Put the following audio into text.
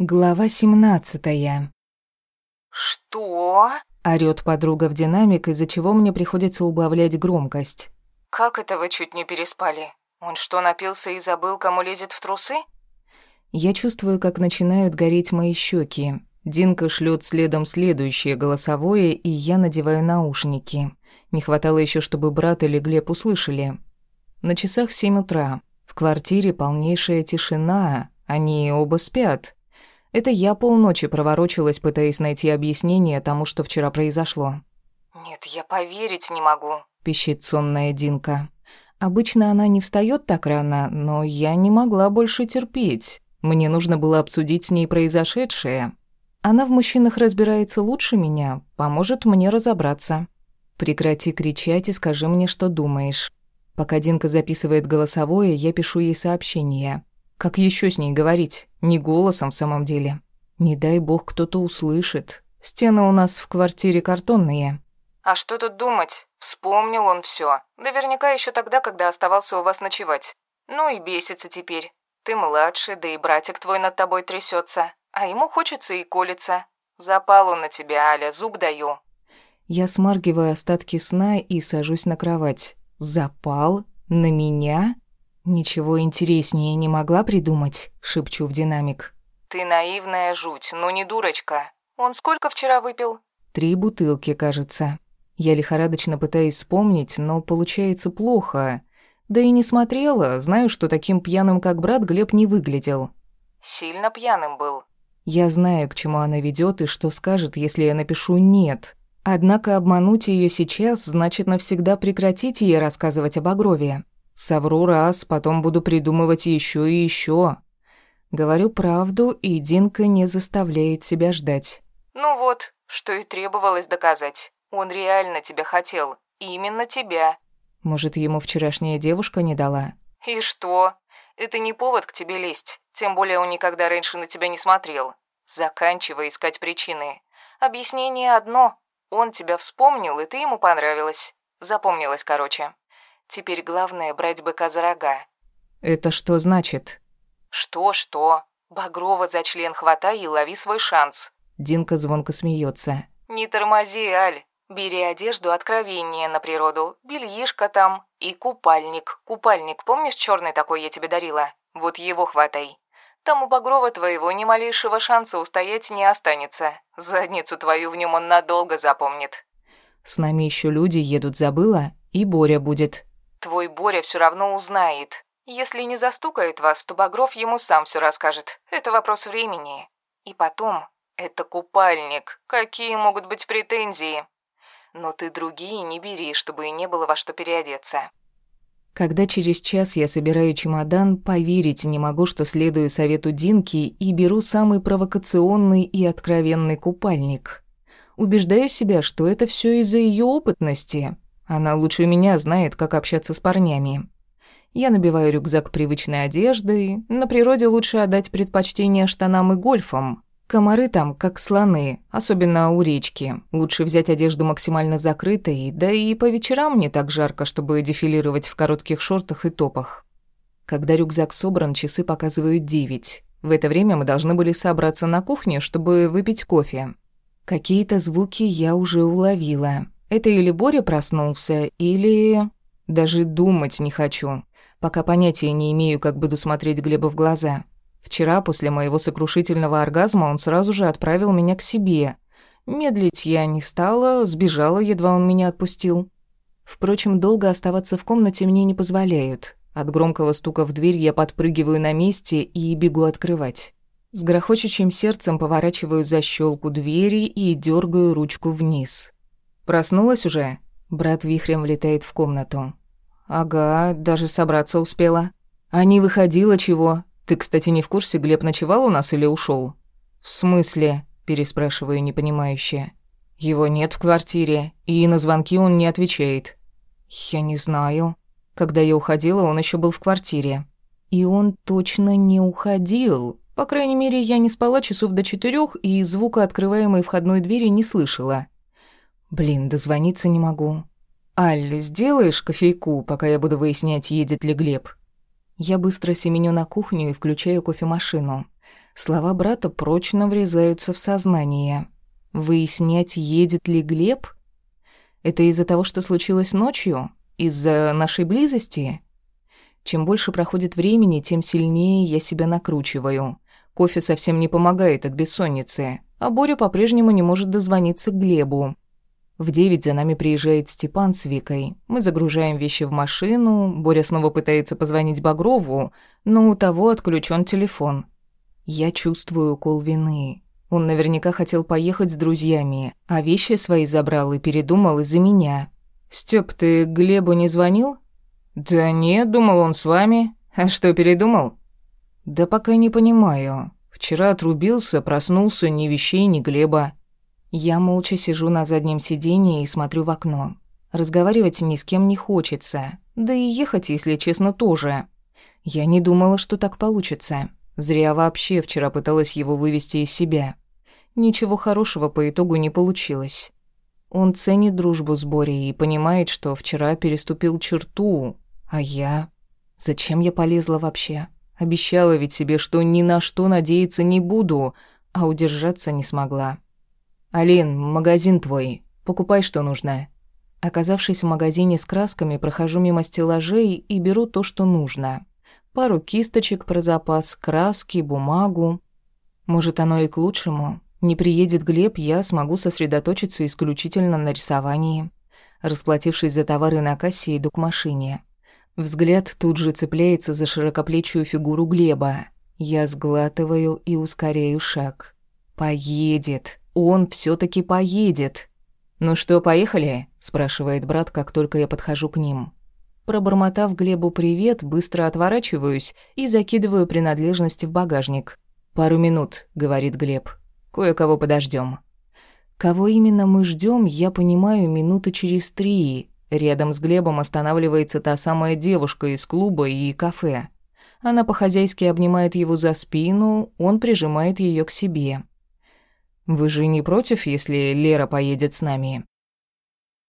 Глава семнадцатая. «Что?» — орёт подруга в динамик, из-за чего мне приходится убавлять громкость. «Как это вы чуть не переспали? Он что, напился и забыл, кому лезет в трусы?» Я чувствую, как начинают гореть мои щеки. Динка шлет следом следующее голосовое, и я надеваю наушники. Не хватало еще, чтобы брат или Глеб услышали. На часах семь утра. В квартире полнейшая тишина, они оба спят. Это я полночи проворочилась, пытаясь найти объяснение тому, что вчера произошло. «Нет, я поверить не могу», — пищит сонная Динка. Обычно она не встает так рано, но я не могла больше терпеть. Мне нужно было обсудить с ней произошедшее. Она в мужчинах разбирается лучше меня, поможет мне разобраться. Прекрати кричать и скажи мне, что думаешь. Пока Динка записывает голосовое, я пишу ей сообщение. Как еще с ней говорить? Не голосом в самом деле. Не дай бог кто-то услышит. Стены у нас в квартире картонные. А что тут думать? Вспомнил он все. Наверняка еще тогда, когда оставался у вас ночевать. Ну и бесится теперь. Ты младше, да и братик твой над тобой трясется, а ему хочется и колется. Запал он на тебя, Аля, зуб даю. Я смаргиваю остатки сна и сажусь на кровать. Запал? На меня? «Ничего интереснее не могла придумать», — шепчу в динамик. «Ты наивная жуть, но не дурочка. Он сколько вчера выпил?» «Три бутылки, кажется. Я лихорадочно пытаюсь вспомнить, но получается плохо. Да и не смотрела, знаю, что таким пьяным, как брат, Глеб не выглядел». «Сильно пьяным был». Я знаю, к чему она ведет и что скажет, если я напишу «нет». Однако обмануть ее сейчас значит навсегда прекратить ей рассказывать об Агрове. Совру раз, потом буду придумывать еще и еще. Говорю правду, и Динка не заставляет себя ждать. Ну вот, что и требовалось доказать. Он реально тебя хотел. Именно тебя. Может, ему вчерашняя девушка не дала? И что? Это не повод к тебе лезть. Тем более он никогда раньше на тебя не смотрел. Заканчивай искать причины. Объяснение одно. Он тебя вспомнил, и ты ему понравилась. Запомнилась, короче. Теперь главное брать быка за рога. Это что значит? Что-что? Багрова за член хватай и лови свой шанс. Динка звонко смеется. Не тормози, Аль. Бери одежду откровение на природу. Бельишко там. И купальник. Купальник, помнишь, черный такой я тебе дарила? Вот его хватай. Там у Багрова твоего ни малейшего шанса устоять не останется. Задницу твою в нем он надолго запомнит. С нами еще люди едут, забыла? И Боря будет. Твой Боря все равно узнает. Если не застукает вас, то Багров ему сам все расскажет. Это вопрос времени. И потом, это купальник. Какие могут быть претензии? Но ты другие не бери, чтобы и не было во что переодеться. Когда через час я собираю чемодан, поверить не могу, что следую совету Динки и беру самый провокационный и откровенный купальник. Убеждаю себя, что это все из-за ее опытности, она лучше меня знает, как общаться с парнями. Я набиваю рюкзак привычной одеждой. На природе лучше отдать предпочтение штанам и гольфам. Комары там, как слоны, особенно у речки. Лучше взять одежду максимально закрытой, да и по вечерам не так жарко, чтобы дефилировать в коротких шортах и топах. Когда рюкзак собран, часы показывают девять. В это время мы должны были собраться на кухне, чтобы выпить кофе. Какие-то звуки я уже уловила. Это или Боря проснулся, или... Даже думать не хочу. Пока понятия не имею, как буду смотреть Глеба в глаза. Вчера, после моего сокрушительного оргазма, он сразу же отправил меня к себе. Медлить я не стала, сбежала, едва он меня отпустил. Впрочем, долго оставаться в комнате мне не позволяют. От громкого стука в дверь я подпрыгиваю на месте и бегу открывать. С грохочущим сердцем поворачиваю защелку двери и дергаю ручку вниз. «Проснулась уже?» Брат вихрем влетает в комнату. «Ага, даже собраться успела. А не выходила чего? Ты, кстати, не в курсе, Глеб ночевал у нас или ушел? «В смысле?» – переспрашиваю непонимающе. «Его нет в квартире, и на звонки он не отвечает». «Я не знаю. Когда я уходила, он еще был в квартире». «И он точно не уходил. По крайней мере, я не спала часов до четырех и звука открываемой входной двери не слышала». Блин, дозвониться не могу. Аль, сделаешь кофейку, пока я буду выяснять, едет ли Глеб? Я быстро семеню на кухню и включаю кофемашину. Слова брата прочно врезаются в сознание. Выяснять, едет ли Глеб? Это из-за того, что случилось ночью? Из-за нашей близости? Чем больше проходит времени, тем сильнее я себя накручиваю. Кофе совсем не помогает от бессонницы, а Боря по-прежнему не может дозвониться к Глебу. В девять за нами приезжает Степан с Викой. Мы загружаем вещи в машину, Боря снова пытается позвонить Багрову, но у того отключен телефон. Я чувствую укол вины. Он наверняка хотел поехать с друзьями, а вещи свои забрал и передумал из-за меня. «Стёп, ты Глебу не звонил?» «Да нет, думал он с вами. А что, передумал?» «Да пока не понимаю. Вчера отрубился, проснулся, ни вещей, ни Глеба». Я молча сижу на заднем сиденье и смотрю в окно. Разговаривать ни с кем не хочется. Да и ехать, если честно, тоже. Я не думала, что так получится. Зря вообще вчера пыталась его вывести из себя. Ничего хорошего по итогу не получилось. Он ценит дружбу с Борей и понимает, что вчера переступил черту. А я... Зачем я полезла вообще? Обещала ведь себе, что ни на что надеяться не буду, а удержаться не смогла. «Алин, магазин твой. Покупай, что нужно». Оказавшись в магазине с красками, прохожу мимо стеллажей и беру то, что нужно. Пару кисточек про запас, краски, бумагу. Может, оно и к лучшему. Не приедет Глеб, я смогу сосредоточиться исключительно на рисовании. Расплатившись за товары на кассе, иду к машине. Взгляд тут же цепляется за широкоплечую фигуру Глеба. Я сглатываю и ускоряю шаг. «Поедет!» Он все таки поедет. «Ну что, поехали?» – спрашивает брат, как только я подхожу к ним. Пробормотав Глебу привет, быстро отворачиваюсь и закидываю принадлежности в багажник. «Пару минут», — говорит Глеб. «Кое-кого подождем. Кого именно мы ждем, я понимаю минуты через три. Рядом с Глебом останавливается та самая девушка из клуба и кафе. Она по-хозяйски обнимает его за спину, он прижимает ее к себе. «Вы же не против, если Лера поедет с нами?»